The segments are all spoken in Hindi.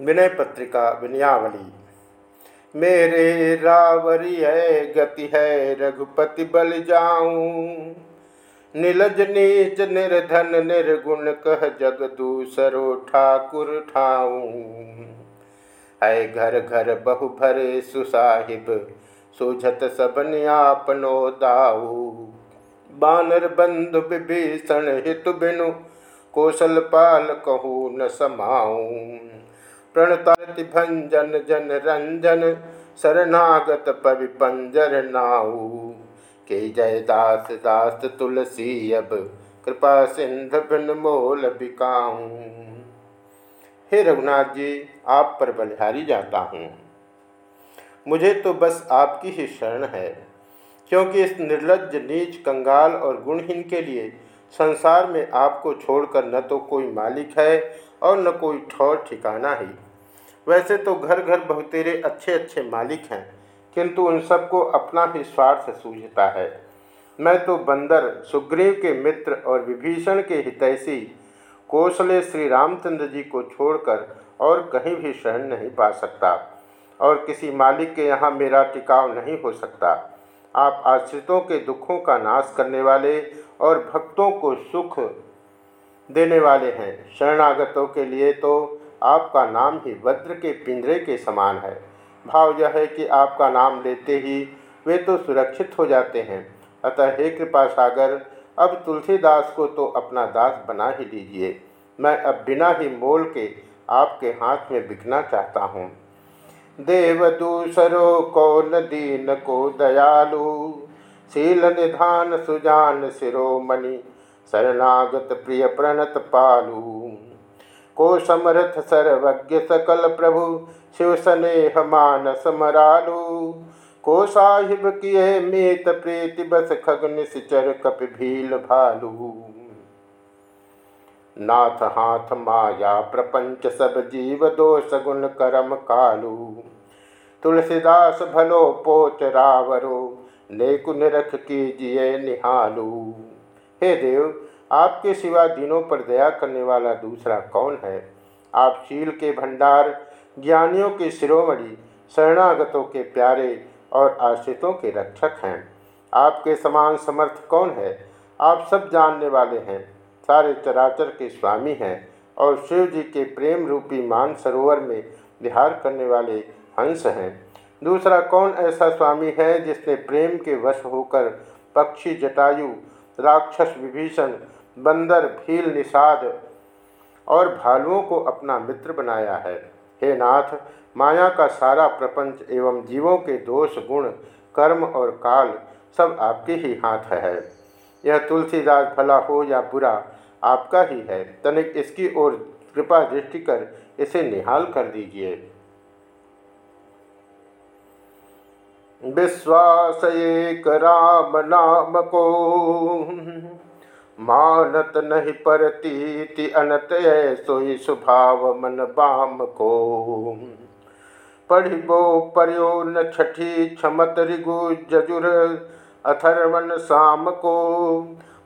विनय पत्रिका विनयावली। मेरे रावरी है, गति है, रघुपति बल जाऊँ। नीलज नीच निर्धन निर्गुण कह जग दूसरो ठाकुर ठाऊं। है घर घर बहु भरे सुसाहिब, सुझत सबन आपनो दाऊ। बानर बंधु विभीषण हित बिनु, कौशल पाल कहू न समाऊं। प्रणताति भंजन जन रंजन शरणागत पवि पंजर नाऊ के जय दास दास तुलसी, अब कृपा सिंध बिन मोल बिकाऊं हे रघुनाथ जी, आप पर बलिहारी जाता हूँ। मुझे तो बस आपकी ही शरण है, क्योंकि इस निर्लज नीच, कंगाल और गुणहीन के लिए संसार में आपको छोड़कर न तो कोई मालिक है और न कोई ठौर ठिकाना ही। वैसे तो घर घर बहुतेरे अच्छे अच्छे मालिक हैं, किंतु उन सबको अपना ही स्वार्थ सूझता है। मैं तो बंदर, सुग्रीव के मित्र और विभीषण के हितैषी, कोसले श्री रामचंद्र जी को छोड़कर और कहीं भी शरण नहीं पा सकता, और किसी मालिक के यहाँ मेरा टिकाव नहीं हो सकता। आप आश्रितों के दुखों का नाश करने वाले और भक्तों को सुख देने वाले हैं। शरणागतों के लिए तो आपका नाम ही वज्र के पिंजरे के समान है। भाव यह है कि आपका नाम लेते ही वे तो सुरक्षित हो जाते हैं। अतः हे कृपा सागर, अब तुलसीदास को तो अपना दास बना ही लीजिए। मैं अब बिना ही मोल के आपके हाथ में बिकना चाहता हूँ। देव दूसरो को दीन को दयालु, शील निधान सुजान शिरोमणि, शरणागत प्रिय प्रणत पालू। को समर्थ सर्वज्ञ सकल प्रभु, शिव स्नेह मान समरालु। को साहिब किए मीत प्रीति, बस खगन सिचर कप भील भालू। नाथ हाथ माया, प्रपंच सब जीव दोष गुण करम कालू। तुलसीदास भलो पोच रावरो नेकु निरख कीजिए निहालू। हे देव आपके सिवा दिनों पर दया करने वाला दूसरा कौन है? आप शील के भंडार, ज्ञानियों के शिरोमणि, शरणागतों के प्यारे और आश्रितों के रक्षक हैं। आपके समान समर्थ कौन है? आप सब जानने वाले हैं। सारे चराचर के स्वामी हैं और शिव जी के प्रेम रूपी मान सरोवर में विहार करने वाले हंस हैं। दूसरा कौन ऐसा स्वामी है जिसने प्रेम के वश होकर पक्षी, जटायु, राक्षस, विभीषण बंदर, भील, निषाद और भालुओं को अपना मित्र बनाया है। हे नाथ, माया का सारा प्रपंच एवं जीवों के दोष, गुण, कर्म और काल सब आपके ही हाथ है। यह तुलसीदास भला हो या बुरा, आपका ही है। तनिक इसकी ओर कृपा दृष्टि कर इसे निहाल कर दीजिए। विश्वास एक राम नाम को मानत नहीं परती अनत सोई स्वभाव मन बाम को। पढ़िबो पर्यो न छठी क्षमत रिगु जजुर अथर्वन शाम को।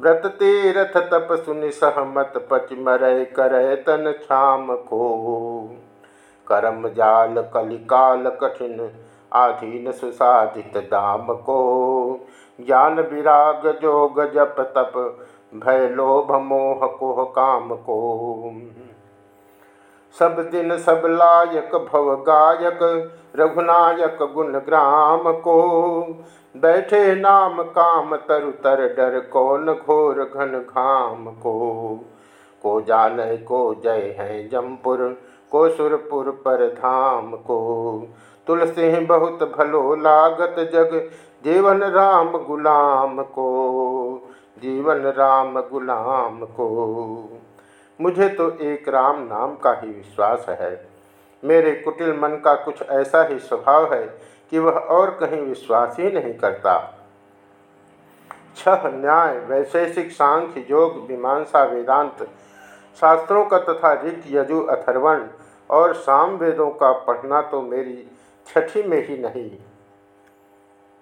व्रत तीरथ तप सुनि सहमत पच मरय करय तन छाम को। करम जाल कलिकाल कठिन आधीन सुसाधित दाम को। ज्ञान विराग जोग जप तप भय लोभ मोह कोह काम को। सब दिन सब लायक, भव गायक, रघुनायक गुण ग्राम को। बैठे नाम काम तरु तर डर, कौन घोर घन घाम को। को जान को जय है जमपुर, को सुरपुर पर धाम को। तुलसी बहुत भलो लागत जग, जीवन राम गुलाम को। जीवन राम गुलाम को। मुझे तो एक राम नाम का ही विश्वास है। मेरे कुटिल मन का कुछ ऐसा ही स्वभाव है कि वह और कहीं विश्वास ही नहीं करता। छह न्याय, वैशेषिक सांख्य, योग, मीमांसा, वेदांत, शास्त्रों का तथा ऋत यजु, अथर्वण और साम वेदों का पढ़ना तो मेरी छठी में ही नहीं,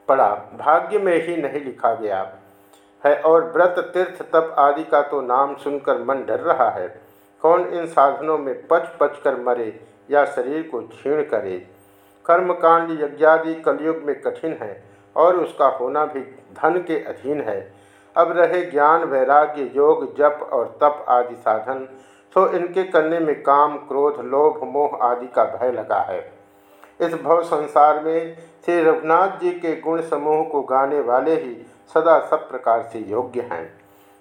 पढ़ा, भाग्य में ही नहीं लिखा गया। है और व्रत, तीर्थ, तप आदि का तो नाम सुनकर मन डर रहा है। कौन इन साधनों में पच पच कर मरे या शरीर को छीण करे? कर्मकांड यज्ञादि कलयुग में कठिन है और उसका होना भी धन के अधीन है। अब रहे ज्ञान, वैराग्य, योग, जप और तप आदि साधन तो इनके करने में काम, क्रोध, लोभ, मोह आदि का भय लगा है। इस भव संसार में श्री रघुनाथ जी के गुण समूह को गाने वाले ही सदा सब प्रकार से योग्य हैं।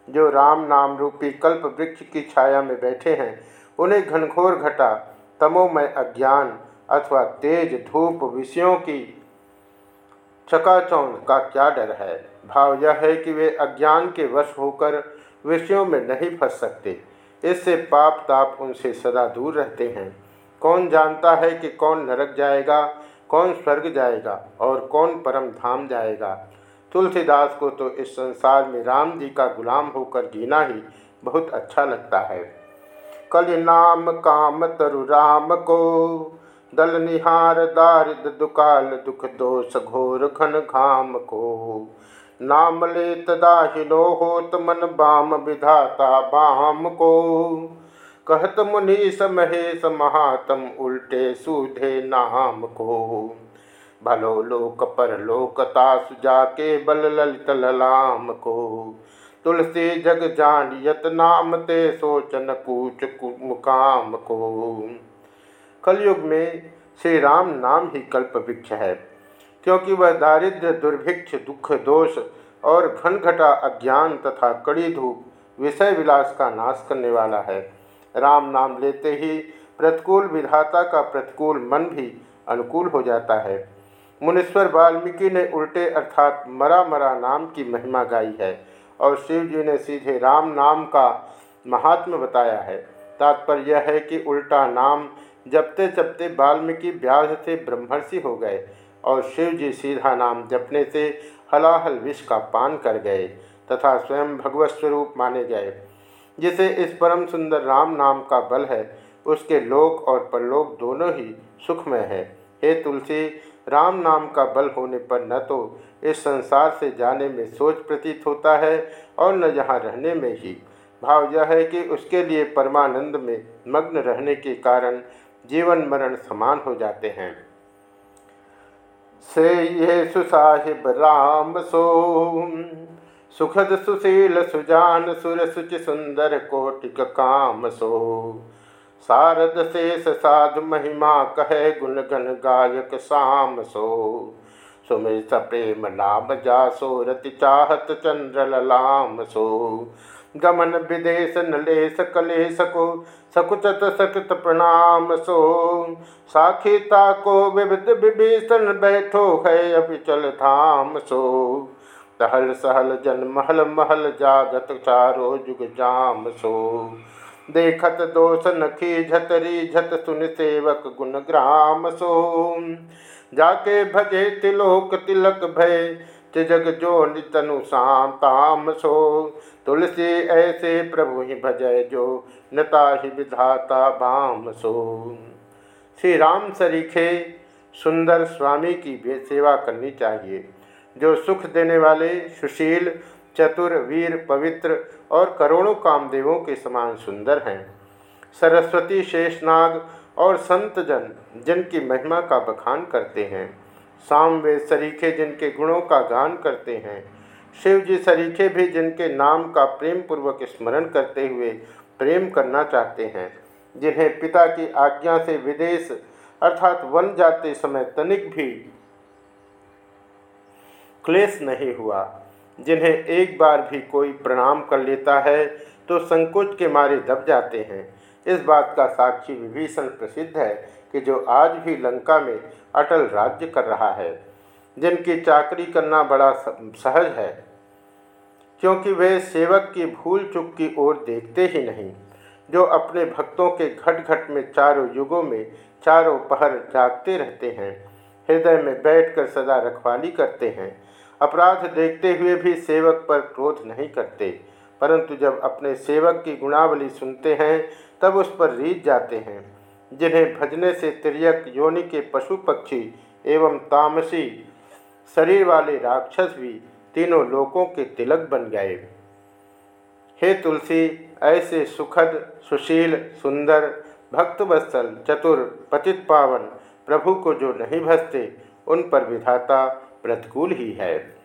जो राम नाम रूपी कल्प वृक्ष की छाया में बैठे हैं, उन्हें घनघोर घटा, तमोमय अज्ञान अथवा तेज धूप विषयों की चकाचौंध का क्या डर है? भाव यह है कि वे अज्ञान के वश होकर विषयों में नहीं फंस सकते। इससे पाप ताप उनसे सदा दूर रहते हैं। कौन जानता है कि कौन नरक जाएगा, कौन स्वर्ग जाएगा और कौन परम धाम जाएगा? तुलसीदास को तो इस संसार में राम जी का गुलाम होकर जीना ही बहुत अच्छा लगता है। कल नाम काम तरु राम को, दल निहार दारिद दुकाल दुख दोष घोर घन घाम को। नाम ले तदाहिनो होत मन बाम विधाता बाम को। कहत मुनीस महेश महातम उल्टे सूधे नाम को। भलो लोक पर लोकता जाके बल ललित ललाम को। तुलसी जग जान यत नाम ते सोचन कूच मुकाम को। कलयुग में श्री राम नाम ही कल्प वृक्ष है, क्योंकि वह दारिद्र दुर्भिक्ष, दुख, दोष और घनघटा अज्ञान तथा कड़ी धूप, विषय विलास का नाश करने वाला है। राम नाम लेते ही प्रतिकूल विधाता का प्रतिकूल मन भी अनुकूल हो जाता है। मुनीश्वर वाल्मीकि ने उल्टे अर्थात मरा मरा नाम की महिमा गाई है और शिव जी ने सीधे राम नाम का महात्म बताया है। तात्पर्य यह है कि उल्टा नाम जपते जपते वाल्मीकि व्याध से ब्रह्मर्षि हो गए और शिव जी सीधा नाम जपने से हलाहल विष का पान कर गए तथा स्वयं भगवत स्वरूप माने गए। जिसे इस परम सुंदर राम नाम का बल है, उसके लोक और परलोक दोनों ही सुखमय है। हे तुलसी राम नाम का बल होने पर न तो इस संसार से जाने में सोच प्रतीत होता है और न यहाँ रहने में ही। भाव यह है कि उसके लिए परमानंद में मग्न रहने के कारण जीवन मरण समान हो जाते हैं। से ये सुसाहिब राम सो सुखद सुशील सुजान सुर सुचि सुंदर कोटिक काम सो। सारद शेष साधु महिमा कहे गुण गण गायक शाम सो। सुमिर प्रेम नाम जासो, रति चाहत चंद्र ललाम सो। गमन विदेश नलेश कलेश को, सकुचत सकृत प्रणाम सो। साखीता को विविध विभीषण बैठो है अभिचल धाम सो। तहल सहल जन महल महल जागत चारो जुग जाम सो। देखत दोष नखी झतरी झत सुन सेवक गुण ग्राम सो। जाके भजे तिलोक तिलक भय जग जो नितनु ताम सो। तुलसी ऐसे प्रभु ही भजय जो नता ही विधाता बाम सो। श्री राम सरीखे, सुंदर स्वामी की भी सेवा करनी चाहिए। जो सुख देने वाले सुशील चतुर, वीर, पवित्र और करोड़ों कामदेवों के समान सुंदर हैं। सरस्वती, शेषनाग और संत जन जिनकी महिमा का बखान करते हैं। सामवेद सरीखे जिनके गुणों का गान करते हैं। शिव जी सरीखे भी जिनके नाम का प्रेम पूर्वक स्मरण करते हुए प्रेम करना चाहते हैं। जिन्हें पिता की आज्ञा से विदेश अर्थात वन जाते समय तनिक भी क्लेश नहीं हुआ। जिन्हें एक बार भी कोई प्रणाम कर लेता है तो संकोच के मारे दब जाते हैं। इस बात का साक्षी विभीषण प्रसिद्ध है कि जो आज भी लंका में अटल राज्य कर रहा है, जिनकी चाकरी करना बड़ा सहज है, क्योंकि वे सेवक की भूल चुक की ओर देखते ही नहीं, जो अपने भक्तों के घट घट में चारों युगों में चारों पहर जागते रहते हैं, हृदय में बैठकर सदा रखवाली करते हैं। अपराध देखते हुए भी सेवक पर क्रोध नहीं करते। परंतु जब अपने सेवक की गुणावली सुनते हैं, तब उस पर रीत जाते हैं, जिन्हें भजने से तिरक योनि के पशु पक्षी एवं तामसी, शरीर वाले राक्षस भी तीनों लोकों के तिलक बन गए। हे तुलसी, ऐसे सुखद, सुशील, सुंदर, भक्तवत्सल, चतुर, पतित पावन प्रभु को जो नहीं भसते उन पर विधाता प्रतिकूल ही है।